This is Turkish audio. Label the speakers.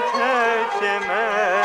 Speaker 1: çeçeme